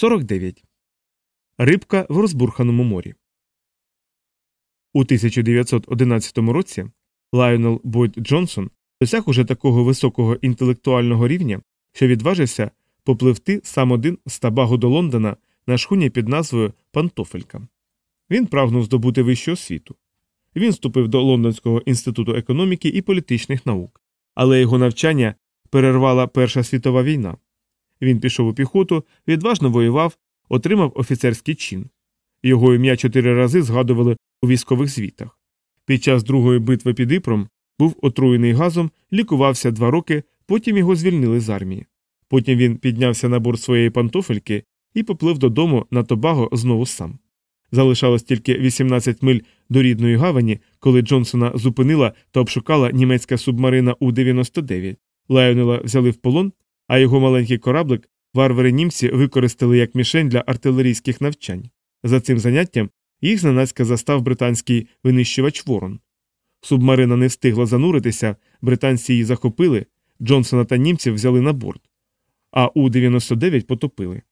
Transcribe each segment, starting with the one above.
49. Рибка в розбурханому морі. У 1911 році Лайонел Бойд Джонсон досяг уже такого високого інтелектуального рівня, що відважився попливти сам один з Тобаго до Лондона на шхуні під назвою Пантофелька. Він прагнув здобути вищу освіту. Він вступив до Лондонського інституту економіки і політичних наук, але його навчання перервала Перша світова війна. Він пішов у піхоту, відважно воював, отримав офіцерський чин. Його ім'я чотири рази згадували у військових звітах. Під час другої битви під Іпром був отруєний газом, лікувався два роки, потім його звільнили з армії. Потім він піднявся на борт своєї пантофельки і поплив додому на Тобаго знову сам. Залишалось тільки 18 миль до рідної гавані, коли Джонсона зупинила та обшукала німецька субмарина У-99. Лайонела взяли в полон, а його маленький кораблик варвари німці використали як мішень для артилерійських навчань. За цим заняттям їх зненацька застав британський винищувач Ворон. Субмарина не встигла зануритися, британці її захопили, Джонсона та німців взяли на борт, а У-99 потопили.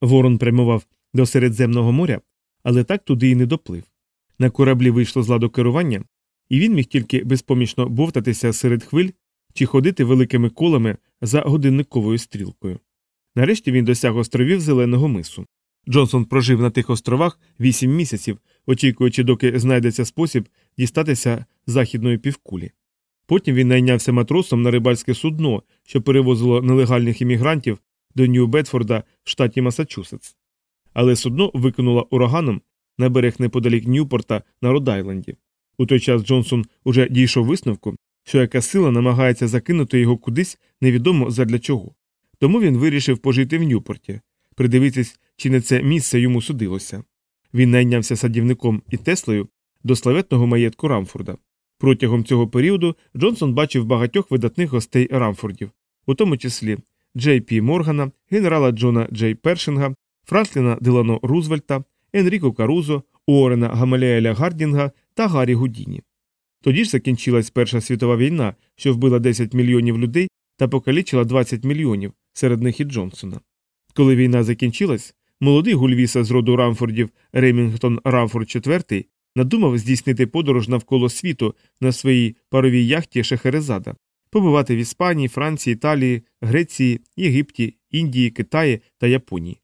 Ворон прямував до Середземного моря, але так туди і не доплив. На кораблі вийшло з ладу керування, і він міг тільки безпомічно бовтатися серед хвиль чи ходити великими колами за годинниковою стрілкою. Нарешті він досяг островів Зеленого мису. Джонсон прожив на тих островах вісім місяців, очікуючи, доки знайдеться спосіб дістатися західної півкулі. Потім він найнявся матросом на рибальське судно, що перевозило нелегальних іммігрантів до Нью-Бетфорда в штаті Масачусетс. Але судно викинуло ураганом на берег неподалік Ньюпорта на Род-Айленді. У той час Джонсон уже дійшов висновку, що яка сила намагається закинути його кудись невідомо задля чого. Тому він вирішив пожити в Ньюпорті, придивитись, чи не це місце йому судилося. Він найнявся садівником і Теслею до славетного маєтку Рамфорда. Протягом цього періоду Джонсон бачив багатьох видатних гостей Рамфордів, у тому числі Джей Пі Моргана, генерала Джона Джей Першинга, Франкліна Делано Рузвельта, Енріко Карузо, Уорена Гамалееля Гардінга та Гаррі Гудіні. Тоді ж закінчилась Перша світова війна, що вбила 10 мільйонів людей та покалічила 20 мільйонів, серед них і Джонсона. Коли війна закінчилась, молодий гульвіса з роду Рамфордів Ремінгтон Рамфорд IV надумав здійснити подорож навколо світу на своїй паровій яхті Шехерезада, побувати в Іспанії, Франції, Італії, Греції, Єгипті, Індії, Китаї та Японії.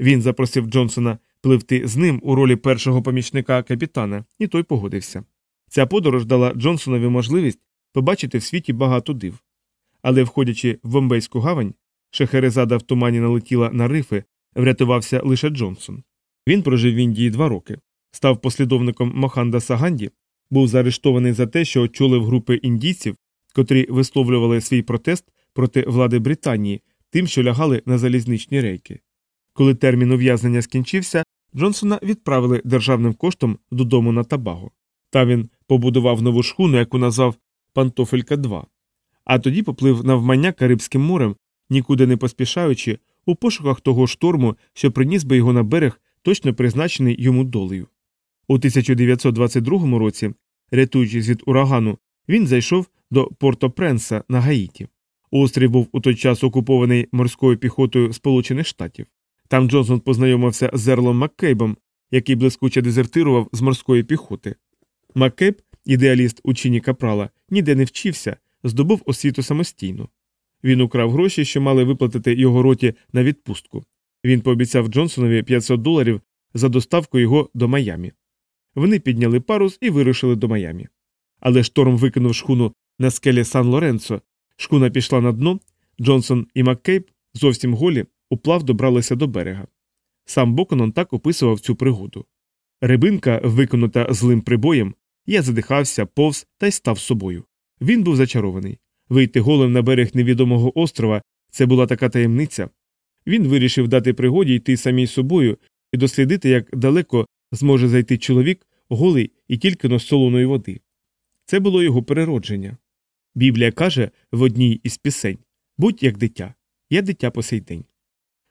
Він запросив Джонсона пливти з ним у ролі першого помічника капітана, і той погодився. Ця подорож дала Джонсонові можливість побачити в світі багато див. Але, входячи в Бомбейську гавань, Шехерезада в тумані налетіла на рифи, врятувався лише Джонсон. Він прожив в Індії два роки, став послідовником Моханда Саганді, був заарештований за те, що очолив групи індійців, котрі висловлювали свій протест проти влади Британії, тим, що лягали на залізничні рейки. Коли термін ув'язнення скінчився, Джонсона відправили державним коштом додому на Табаго. Та він побудував нову шхуну, яку назвав Пантофелька 2 а тоді поплив навмання Карибським морем, нікуди не поспішаючи, у пошуках того шторму, що приніс би його на берег, точно призначений йому долею. У 1922 році, рятуючись від урагану, він зайшов до Порто Пренса на Гаїті. Острів був у той час окупований морською піхотою Сполучених Штатів. Там Джонсон познайомився з Ерлом Маккейбом, який блискуче дезертирував з морської піхоти. Маккейб, ідеаліст у чині капрала, ніде не вчився, здобув освіту самостійно. Він украв гроші, що мали виплатити його роті на відпустку. Він пообіцяв Джонсонові 500 доларів за доставку його до Майамі. Вони підняли парус і вирушили до Майамі. Але шторм викинув шхуну на скелі Сан Лоренцо, шхуна пішла на дно, Джонсон і Маккейб зовсім голі уплав добралися до берега. Сам Боконон так описував цю пригоду. Рибинка, виконута злим прибоєм, я задихався, повз та й став собою. Він був зачарований. Вийти голим на берег невідомого острова це була така таємниця. Він вирішив дати пригоді йти самій собою і дослідити, як далеко зможе зайти чоловік голий і тільки но солоної води. Це було його переродження. Біблія каже в одній із пісень будь як дитя, я дитя по сей день.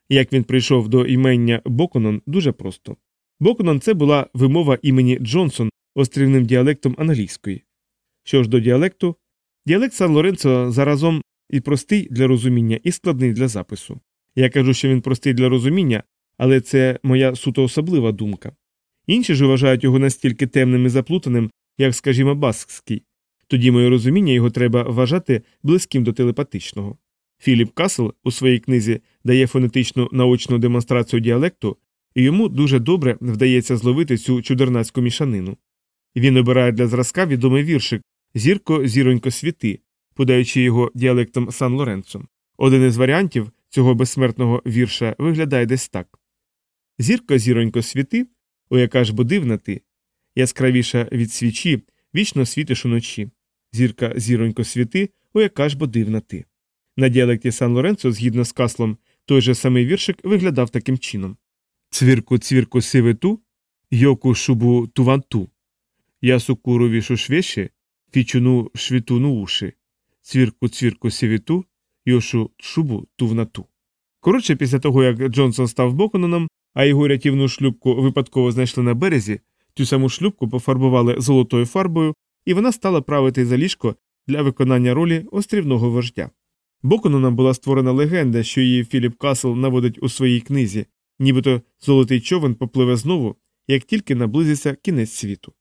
Як він прийшов до імення Боконон, дуже просто. Боконон це була вимова імені Джонсон острівним діалектом англійської. Що ж до діалекту, діалект Сан Лоренцо заразом і простий для розуміння, і складний для запису. Я кажу, що він простий для розуміння, але це моя суто особлива думка. Інші ж вважають його настільки темним і заплутаним, як, скажімо, баскський. Тоді моє розуміння його треба вважати близьким до телепатичного. Філіп Касл у своїй книзі дає фонетичну наочну демонстрацію діалекту, і йому дуже добре вдається зловити цю чудернацьку мішанину. Він обирає для зразка відомий віршик Зірко, зіронько світи, подаючи його діалектом Сан Лоренцо. Один із варіантів цього безсмертного вірша виглядає десь так Зірко, зіронько світи, о яка ж бо дивна ти, яскравіша від свічі, вічно світиш уночі. Зірка, зіронько світи, о яка ж бо дивна ти. На діалекті Сан Лоренцо, згідно з каслом, той же самий віршик виглядав таким чином Цвірку, цвірку сивиту, йоку шубу туванту. Ясу куру вішу швеші, фічуну швітуну уші. Цвірку, цвірку сивіту, йошу шубу тувнату. Коротше, після того, як Джонсон став Бокононом, а його рятівну шлюбку випадково знайшли на березі, цю саму шлюбку пофарбували золотою фарбою, і вона стала правити за ліжко для виконання ролі острівного вождя. Бокононом була створена легенда, що її Філіп Касл наводить у своїй книзі, нібито золотий човен попливе знову, як тільки наблизиться кінець світу.